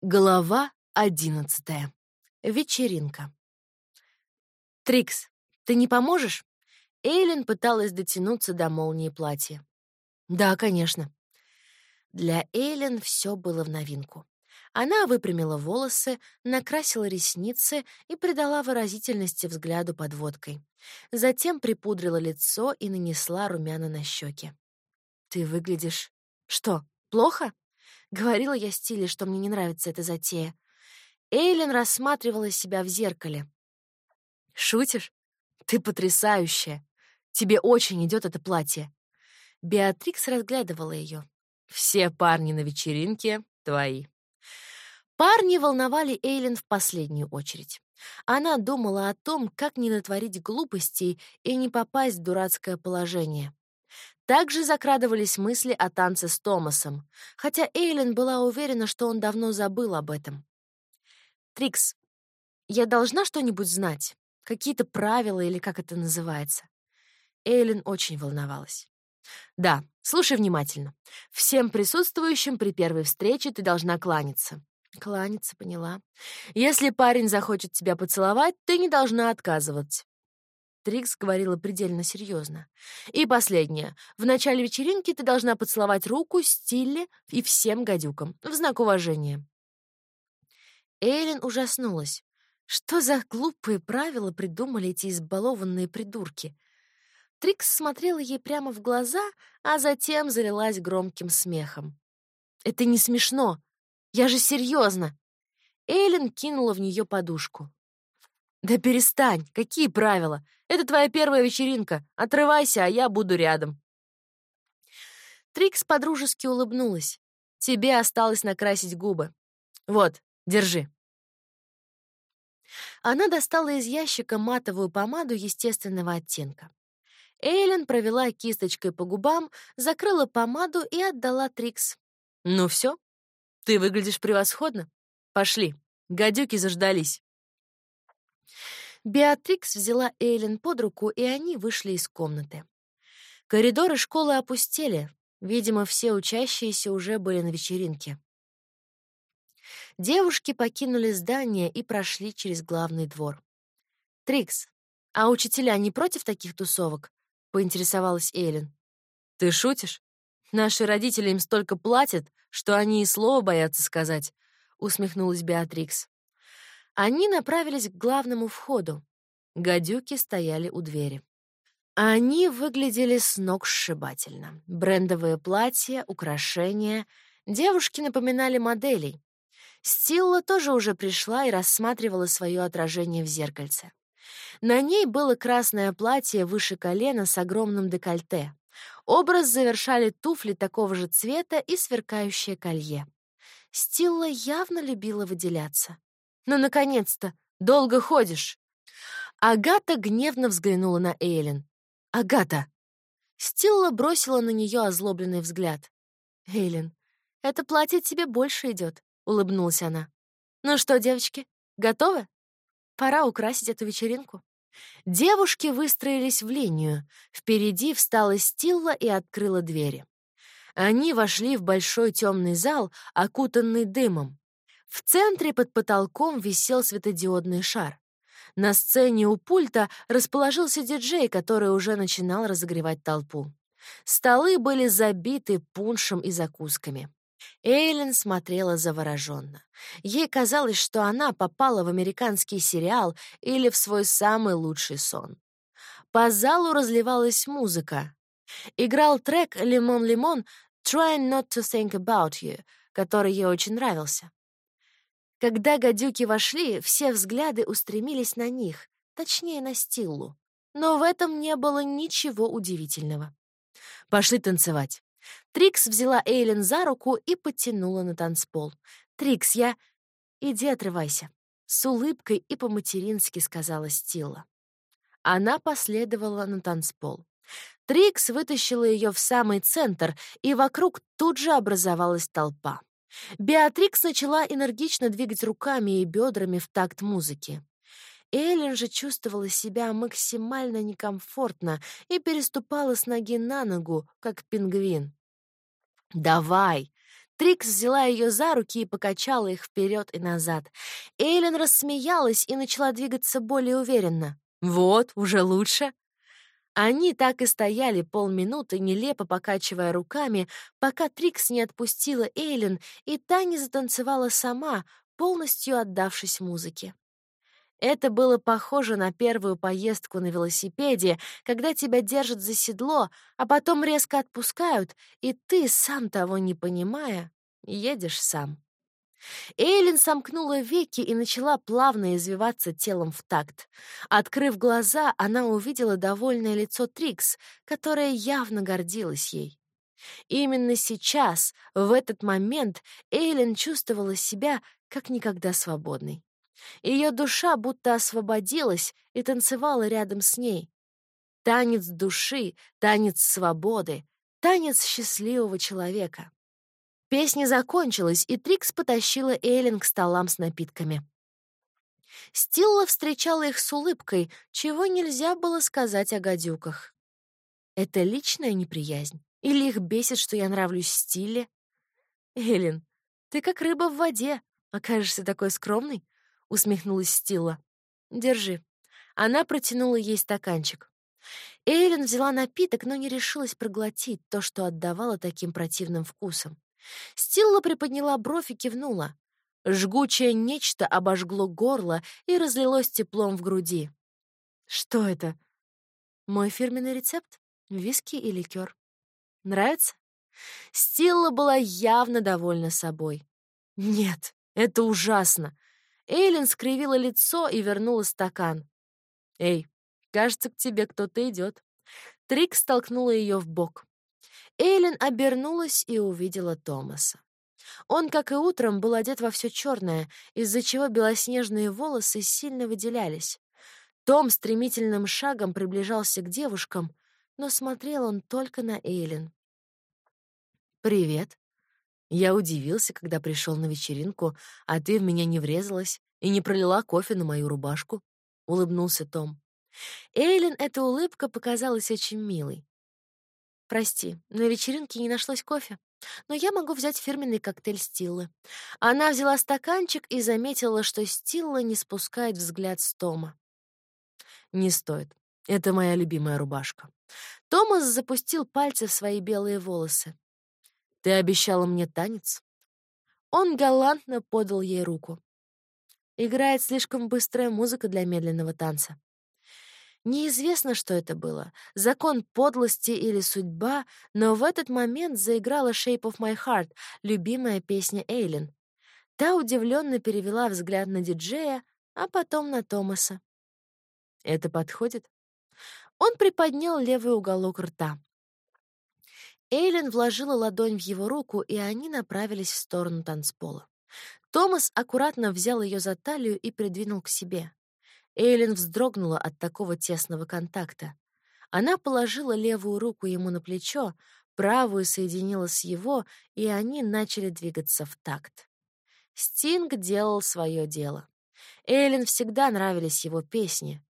Глава одиннадцатая. Вечеринка. «Трикс, ты не поможешь?» Эйлин пыталась дотянуться до молнии платья. «Да, конечно». Для Эйлин все было в новинку. Она выпрямила волосы, накрасила ресницы и придала выразительности взгляду подводкой. Затем припудрила лицо и нанесла румяна на щеки. «Ты выглядишь... Что, плохо?» Говорила я Стиле, что мне не нравится эта затея. Эйлин рассматривала себя в зеркале. «Шутишь? Ты потрясающая. Тебе очень идет это платье». Беатрикс разглядывала ее. «Все парни на вечеринке твои». Парни волновали Эйлин в последнюю очередь. Она думала о том, как не натворить глупостей и не попасть в дурацкое положение. Также закрадывались мысли о танце с Томасом, хотя Эйлин была уверена, что он давно забыл об этом. «Трикс, я должна что-нибудь знать? Какие-то правила или как это называется?» Эйлин очень волновалась. «Да, слушай внимательно. Всем присутствующим при первой встрече ты должна кланяться». «Кланяться, поняла. Если парень захочет тебя поцеловать, ты не должна отказывать. Трикс говорила предельно серьезно. «И последнее. В начале вечеринки ты должна поцеловать руку Стилле и всем гадюкам в знак уважения». Эйлин ужаснулась. Что за глупые правила придумали эти избалованные придурки? Трикс смотрела ей прямо в глаза, а затем залилась громким смехом. «Это не смешно. Я же серьезно. Эйлин кинула в нее подушку. «Да перестань! Какие правила? Это твоя первая вечеринка. Отрывайся, а я буду рядом». Трикс подружески улыбнулась. «Тебе осталось накрасить губы. Вот, держи». Она достала из ящика матовую помаду естественного оттенка. Эйлен провела кисточкой по губам, закрыла помаду и отдала Трикс. «Ну все, ты выглядишь превосходно. Пошли, гадюки заждались». Беатрикс взяла Эйлин под руку, и они вышли из комнаты. Коридоры школы опустели. Видимо, все учащиеся уже были на вечеринке. Девушки покинули здание и прошли через главный двор. «Трикс, а учителя не против таких тусовок?» — поинтересовалась Эйлин. «Ты шутишь? Наши родители им столько платят, что они и слова боятся сказать», — усмехнулась Беатрикс. Они направились к главному входу. Гадюки стояли у двери. Они выглядели с ног сшибательно. Брендовые платья, украшения. Девушки напоминали моделей. Стилла тоже уже пришла и рассматривала свое отражение в зеркальце. На ней было красное платье выше колена с огромным декольте. Образ завершали туфли такого же цвета и сверкающее колье. Стилла явно любила выделяться. Ну, наконец-то! Долго ходишь!» Агата гневно взглянула на Эйлин. «Агата!» Стилла бросила на нее озлобленный взгляд. «Эйлин, это платье тебе больше идет», — улыбнулась она. «Ну что, девочки, готовы? Пора украсить эту вечеринку». Девушки выстроились в линию. Впереди встала Стилла и открыла двери. Они вошли в большой темный зал, окутанный дымом. В центре под потолком висел светодиодный шар. На сцене у пульта расположился диджей, который уже начинал разогревать толпу. Столы были забиты пуншем и закусками. Эйлин смотрела завороженно. Ей казалось, что она попала в американский сериал или в свой самый лучший сон. По залу разливалась музыка. Играл трек «Лимон, лимон» «Trying not to think about you», который ей очень нравился. Когда гадюки вошли, все взгляды устремились на них, точнее, на Стиллу. Но в этом не было ничего удивительного. «Пошли танцевать». Трикс взяла Эйлин за руку и подтянула на танцпол. «Трикс, я...» «Иди отрывайся», — с улыбкой и по-матерински сказала Стилла. Она последовала на танцпол. Трикс вытащила ее в самый центр, и вокруг тут же образовалась толпа. Беатрикс начала энергично двигать руками и бедрами в такт музыки. Эллен же чувствовала себя максимально некомфортно и переступала с ноги на ногу, как пингвин. «Давай! Трикс взяла ее за руки и покачала их вперед и назад. Эйлен рассмеялась и начала двигаться более уверенно. «Вот, уже лучше». Они так и стояли полминуты, нелепо покачивая руками, пока Трикс не отпустила Эйлен, и та не затанцевала сама, полностью отдавшись музыке. Это было похоже на первую поездку на велосипеде, когда тебя держат за седло, а потом резко отпускают, и ты, сам того не понимая, едешь сам. Эйлин сомкнула веки и начала плавно извиваться телом в такт. Открыв глаза, она увидела довольное лицо Трикс, которая явно гордилась ей. Именно сейчас, в этот момент, Эйлин чувствовала себя как никогда свободной. Ее душа будто освободилась и танцевала рядом с ней. Танец души, танец свободы, танец счастливого человека. Песня закончилась, и Трикс потащила Эйлин к столам с напитками. Стилла встречала их с улыбкой, чего нельзя было сказать о гадюках. Это личная неприязнь? Или их бесит, что я нравлюсь Стилле? Эйлин, ты как рыба в воде, окажешься такой скромной, — усмехнулась Стилла. «Держи». Она протянула ей стаканчик. Эйлин взяла напиток, но не решилась проглотить то, что отдавало таким противным вкусом. Стилла приподняла бровь и кивнула. Жгучее нечто обожгло горло и разлилось теплом в груди. «Что это?» «Мой фирменный рецепт? Виски и ликер. Нравится?» Стилла была явно довольна собой. «Нет, это ужасно. Эйлин скривила лицо и вернула стакан. «Эй, кажется, к тебе кто-то идет. Трик столкнула ее в бок. Эйлин обернулась и увидела Томаса. Он, как и утром, был одет во все черное, из-за чего белоснежные волосы сильно выделялись. Том стремительным шагом приближался к девушкам, но смотрел он только на Эйлин. «Привет», я удивился, когда пришел на вечеринку, а ты в меня не врезалась и не пролила кофе на мою рубашку, улыбнулся Том. Эйлин эта улыбка показалась очень милой. Прости, на вечеринке не нашлось кофе, но я могу взять фирменный коктейль Стиллы. Она взяла стаканчик и заметила, что Стилла не спускает взгляд с Тома. Не стоит. Это моя любимая рубашка. Томас запустил пальцы в свои белые волосы. Ты обещала мне танец?» Он галантно подал ей руку. Играет слишком быстрая музыка для медленного танца. Неизвестно, что это было, закон подлости или судьба, но в этот момент заиграла «Shape of my heart», любимая песня Эйлин. Та удивленно перевела взгляд на диджея, а потом на Томаса. «Это подходит?» Он приподнял левый уголок рта. Эйлин вложила ладонь в его руку, и они направились в сторону танцпола. Томас аккуратно взял ее за талию и придвинул к себе. Эйлин вздрогнула от такого тесного контакта. Она положила левую руку ему на плечо, правую соединила с его, и они начали двигаться в такт. Стинг делал свое дело. Эйлин всегда нравились его песни.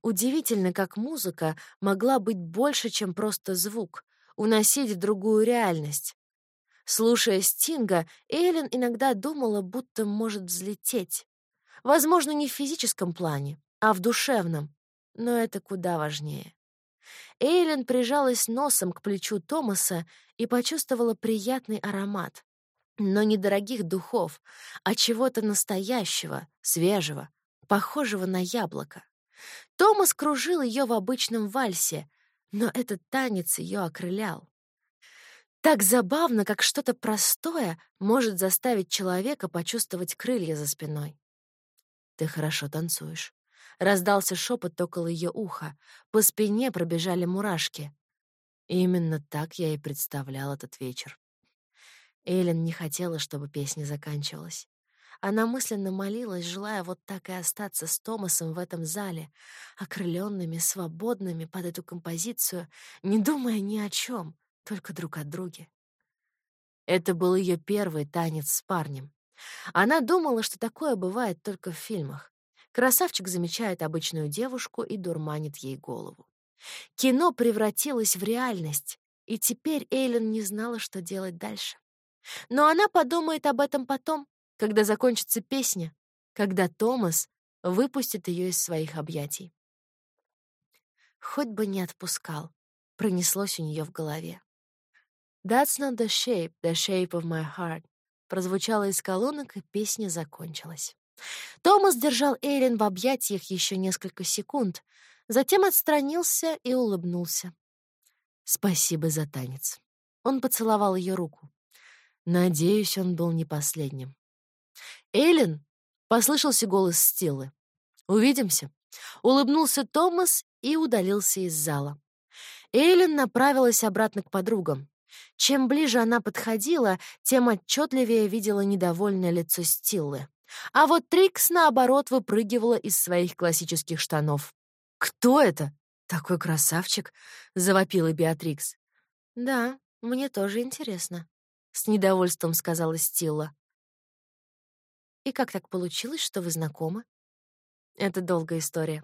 Удивительно, как музыка могла быть больше, чем просто звук, уносить в другую реальность. Слушая Стинга, Эйлин иногда думала, будто может взлететь. Возможно, не в физическом плане, а в душевном. Но это куда важнее. Эйлин прижалась носом к плечу Томаса и почувствовала приятный аромат. Но не дорогих духов, а чего-то настоящего, свежего, похожего на яблоко. Томас кружил ее в обычном вальсе, но этот танец ее окрылял. Так забавно, как что-то простое может заставить человека почувствовать крылья за спиной. «Ты хорошо танцуешь», — раздался шепот около ее уха. По спине пробежали мурашки. именно так я и представлял этот вечер. Эйлин не хотела, чтобы песня заканчивалась. Она мысленно молилась, желая вот так и остаться с Томасом в этом зале, окрыленными, свободными под эту композицию, не думая ни о чем, только друг о друге. Это был ее первый танец с парнем. Она думала, что такое бывает только в фильмах. Красавчик замечает обычную девушку и дурманит ей голову. Кино превратилось в реальность, и теперь Эйлен не знала, что делать дальше. Но она подумает об этом потом, когда закончится песня, когда Томас выпустит ее из своих объятий. Хоть бы не отпускал, пронеслось у нее в голове. «That's not the shape, the shape of my heart», прозвучало из колонок, и песня закончилась. Томас держал Эйлин в объятиях еще несколько секунд, затем отстранился и улыбнулся. «Спасибо за танец». Он поцеловал ее руку. Надеюсь, он был не последним. «Эйлин!» — послышался голос Стиллы. «Увидимся!» — улыбнулся Томас и удалился из зала. Эйлин направилась обратно к подругам. Чем ближе она подходила, тем отчетливее видела недовольное лицо Стиллы. А вот Трикс, наоборот, выпрыгивала из своих классических штанов. «Кто это? Такой красавчик!» — завопила Беатрикс. «Да, мне тоже интересно», — с недовольством сказала Стилла. «И как так получилось, что вы знакомы?» «Это долгая история.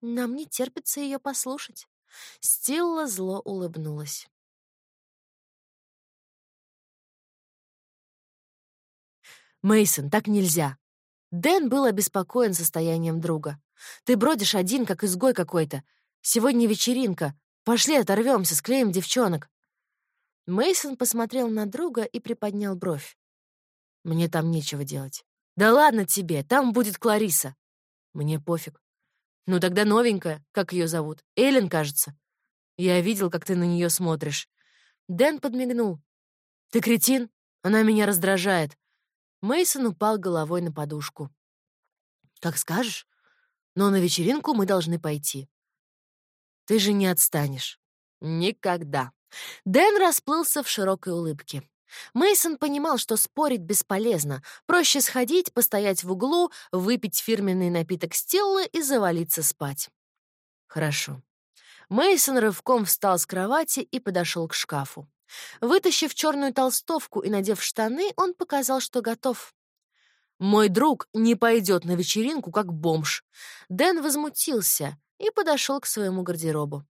Нам не терпится ее послушать». Стилла зло улыбнулась. Мейсон, так нельзя. Дэн был обеспокоен состоянием друга. Ты бродишь один, как изгой какой-то. Сегодня вечеринка. Пошли оторвемся, склеим девчонок. Мейсон посмотрел на друга и приподнял бровь. Мне там нечего делать. Да ладно тебе, там будет Клариса. Мне пофиг. Ну тогда новенькая, как ее зовут? Эллен, кажется. Я видел, как ты на нее смотришь. Дэн подмигнул. Ты кретин? Она меня раздражает. Мейсон упал головой на подушку. «Как скажешь. Но на вечеринку мы должны пойти. Ты же не отстанешь. Никогда». Дэн расплылся в широкой улыбке. Мейсон понимал, что спорить бесполезно. Проще сходить, постоять в углу, выпить фирменный напиток Стеллы и завалиться спать. Хорошо. Мейсон рывком встал с кровати и подошел к шкафу. Вытащив черную толстовку и надев штаны, он показал, что готов. «Мой друг не пойдет на вечеринку, как бомж». Дэн возмутился и подошел к своему гардеробу.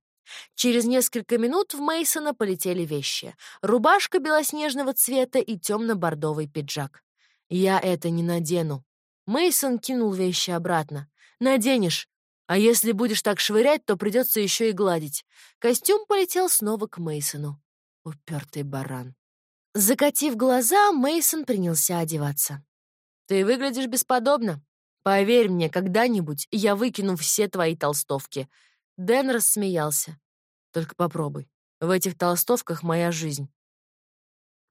Через несколько минут в Мейсона полетели вещи: рубашка белоснежного цвета и темно-бордовый пиджак. Я это не надену. Мейсон кинул вещи обратно. Наденешь. А если будешь так швырять, то придется еще и гладить. Костюм полетел снова к Мейсону. Упертый баран. Закатив глаза, Мейсон принялся одеваться. Ты выглядишь бесподобно. Поверь мне, когда-нибудь я выкину все твои толстовки. Дэн рассмеялся. Только попробуй. В этих толстовках моя жизнь.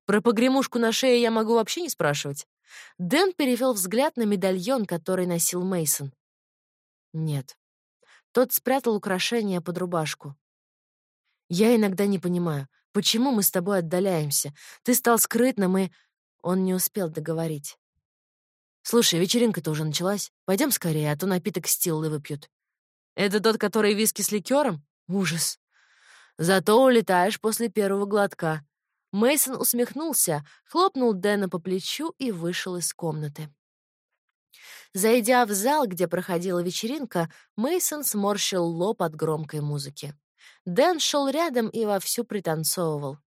Про погремушку на шее я могу вообще не спрашивать. Дэн перевел взгляд на медальон, который носил Мейсон. Нет. Тот спрятал украшение под рубашку. Я иногда не понимаю, Почему мы с тобой отдаляемся? Ты стал скрытным и...» Он не успел договорить. «Слушай, вечеринка-то уже началась. Пойдем скорее, а то напиток стиллы выпьют». «Это тот, который виски с ликером? Ужас. Зато улетаешь после первого глотка». Мейсон усмехнулся, хлопнул Дэна по плечу и вышел из комнаты. Зайдя в зал, где проходила вечеринка, Мейсон сморщил лоб от громкой музыки. Дэн шел рядом и вовсю пританцовывал.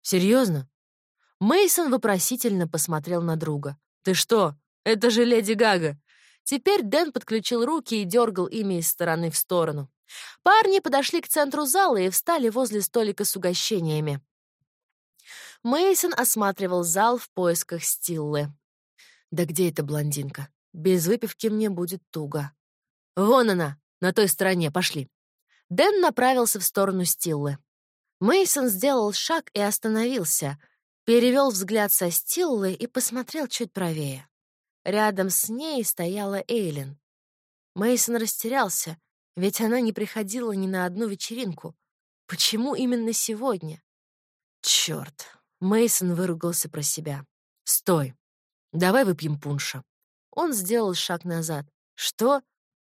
Серьезно? Мейсон вопросительно посмотрел на друга. Ты что? Это же леди Гага. Теперь Дэн подключил руки и дергал ими из стороны в сторону. Парни подошли к центру зала и встали возле столика с угощениями. Мейсон осматривал зал в поисках Стиллы. Да где эта блондинка? Без выпивки мне будет туго. Вон она, на той стороне, пошли. Дэн направился в сторону Стиллы. Мейсон сделал шаг и остановился, перевел взгляд со Стиллы и посмотрел чуть правее. Рядом с ней стояла Эйлин. Мейсон растерялся, ведь она не приходила ни на одну вечеринку. Почему именно сегодня? Черт! Мейсон выругался про себя. Стой. Давай выпьем пунша. Он сделал шаг назад. Что?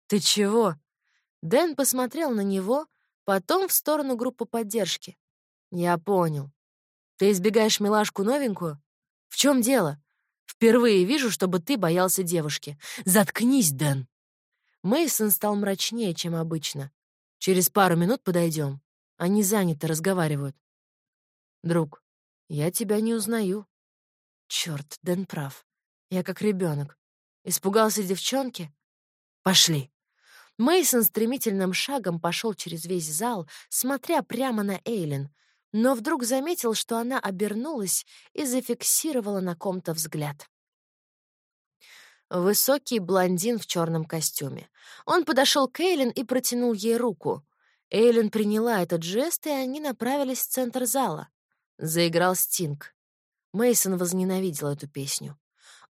Ты чего? Дэн посмотрел на него, потом в сторону группы поддержки. «Я понял. Ты избегаешь милашку новенькую? В чем дело? Впервые вижу, чтобы ты боялся девушки. Заткнись, Дэн!» Мейсон стал мрачнее, чем обычно. «Через пару минут подойдем. Они заняты, разговаривают». «Друг, Я тебя не узнаю. Черт, Дэн прав. Я как ребенок. Испугался девчонки? Пошли. Мейсон стремительным шагом пошел через весь зал, смотря прямо на Эйлин, но вдруг заметил, что она обернулась и зафиксировала на ком-то взгляд. Высокий блондин в черном костюме. Он подошел к Эйлин и протянул ей руку. Эйлин приняла этот жест, и они направились в центр зала. Заиграл Стинг. Мейсон возненавидел эту песню.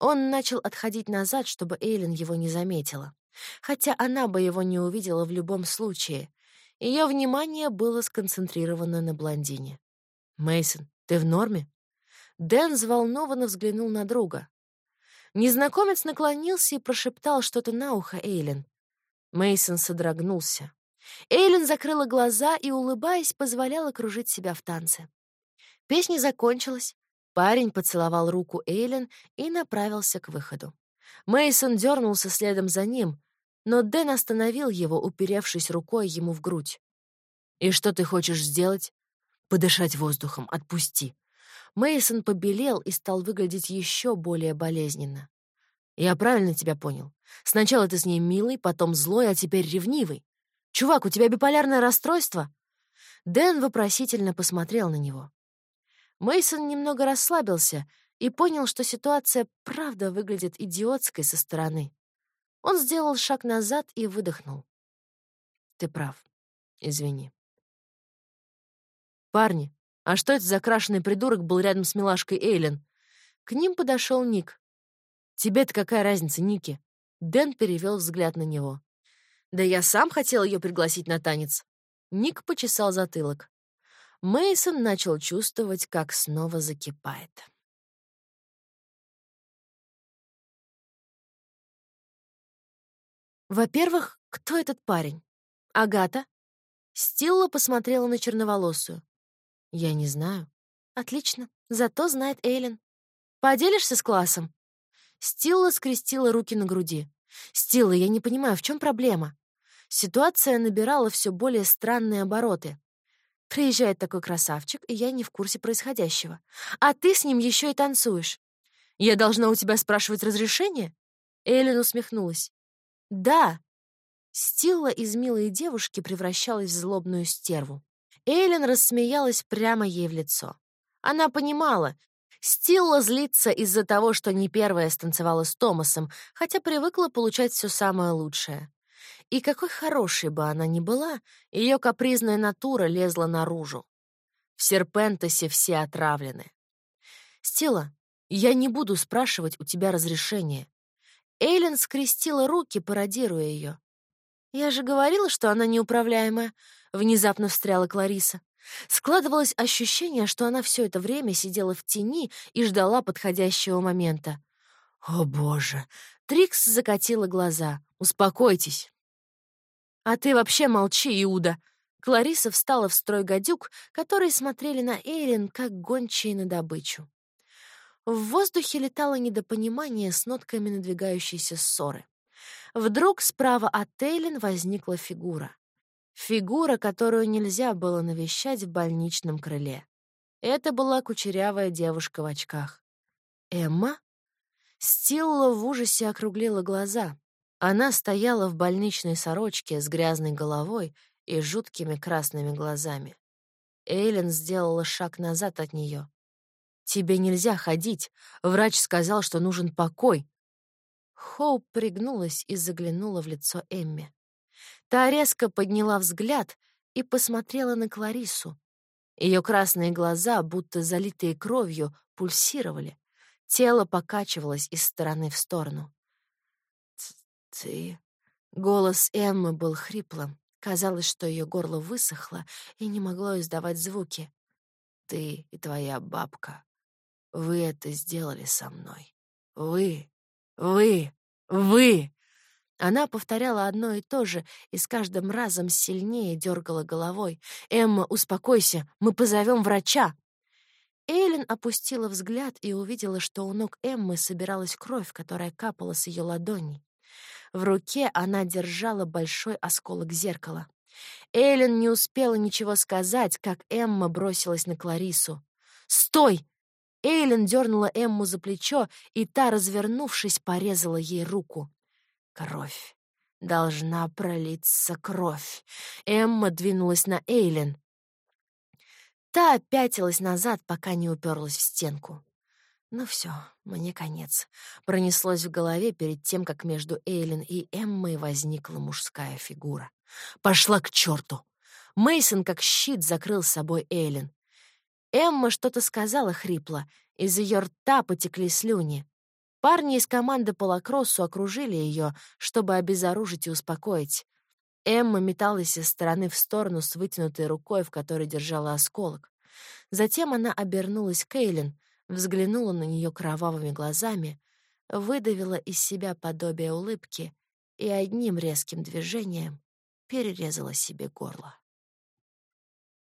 Он начал отходить назад, чтобы Эйлин его не заметила. Хотя она бы его не увидела в любом случае. Ее внимание было сконцентрировано на блондине. Мейсон, ты в норме? Дэн взволнованно взглянул на друга. Незнакомец наклонился и прошептал что-то на ухо Эйлин. Мейсон содрогнулся. Эйлин закрыла глаза и, улыбаясь, позволяла кружить себя в танце. Песня закончилась. Парень поцеловал руку Эйлин и направился к выходу. Мейсон дернулся следом за ним, но Дэн остановил его, уперевшись рукой ему в грудь. «И что ты хочешь сделать?» «Подышать воздухом, отпусти», Мейсон побелел и стал выглядеть еще более болезненно. «Я правильно тебя понял. Сначала ты с ней милый, потом злой, а теперь ревнивый. Чувак, у тебя биполярное расстройство?» Дэн вопросительно посмотрел на него. Мейсон немного расслабился и понял, что ситуация правда выглядит идиотской со стороны. Он сделал шаг назад и выдохнул. «Ты прав. Извини». «Парни, а что это за крашеный придурок был рядом с милашкой Эйлен? К ним подошел Ник. «Тебе-то какая разница, Ники?» Дэн перевел взгляд на него. «Да я сам хотел ее пригласить на танец». Ник почесал затылок. Мейсон начал чувствовать, как снова закипает. Во-первых, кто этот парень? Агата? Стилла посмотрела на черноволосую. Я не знаю. Отлично. Зато знает Эйлин. Поделишься с классом? Стилла скрестила руки на груди. Стилла, я не понимаю, в чем проблема? Ситуация набирала все более странные обороты. Приезжает такой красавчик, и я не в курсе происходящего. А ты с ним еще и танцуешь. Я должна у тебя спрашивать разрешение? Эйлин усмехнулась. Да. Стилла из милой девушки превращалась в злобную стерву. Эйлин рассмеялась прямо ей в лицо. Она понимала, Стилла злится из-за того, что не первая станцевала с Томасом, хотя привыкла получать все самое лучшее. И какой хорошей бы она ни была, ее капризная натура лезла наружу. В Серпентосе все отравлены. «Стилла, я не буду спрашивать у тебя разрешения». Эйлин скрестила руки, пародируя ее. «Я же говорила, что она неуправляемая», — внезапно встряла Клариса. Складывалось ощущение, что она все это время сидела в тени и ждала подходящего момента. «О, боже!» Трикс закатила глаза. «Успокойтесь». «А ты вообще молчи, Иуда!» Клариса встала в строй гадюк, которые смотрели на Эйлин, как гончие на добычу. В воздухе летало недопонимание с нотками надвигающейся ссоры. Вдруг справа от Тейлин возникла фигура. Фигура, которую нельзя было навещать в больничном крыле. Это была кучерявая девушка в очках. «Эмма?» Стилла в ужасе округлила глаза. Она стояла в больничной сорочке с грязной головой и жуткими красными глазами. Эйлин сделала шаг назад от нее. «Тебе нельзя ходить. Врач сказал, что нужен покой. Хоуп пригнулась и заглянула в лицо Эмми. Та резко подняла взгляд и посмотрела на Кларису. Ее красные глаза, будто залитые кровью, пульсировали. Тело покачивалось из стороны в сторону. «Ты...» Голос Эммы был хриплым. Казалось, что ее горло высохло и не могло издавать звуки. «Ты и твоя бабка, вы это сделали со мной. Вы «Вы! Вы!» Она повторяла одно и то же и с каждым разом сильнее дергала головой. «Эмма, успокойся, мы позовем врача!» Эйлин опустила взгляд и увидела, что у ног Эммы собиралась кровь, которая капала с ее ладони. В руке она держала большой осколок зеркала. Эйлин не успела ничего сказать, как Эмма бросилась на Кларису. «Стой!» Эйлин дернула Эмму за плечо, и та, развернувшись, порезала ей руку. Кровь. Должна пролиться кровь. Эмма двинулась на Эйлин. Та пятилась назад, пока не уперлась в стенку. Ну все, мне конец. Пронеслось в голове перед тем, как между Эйлин и Эммой возникла мужская фигура. Пошла к черту! Мейсон как щит закрыл с собой Эйлин. Эмма что-то сказала хрипло, из ее рта потекли слюни. Парни из команды по лакроссу окружили ее, чтобы обезоружить и успокоить. Эмма металась из стороны в сторону с вытянутой рукой, в которой держала осколок. Затем она обернулась к Эйлин, взглянула на нее кровавыми глазами, выдавила из себя подобие улыбки и одним резким движением перерезала себе горло.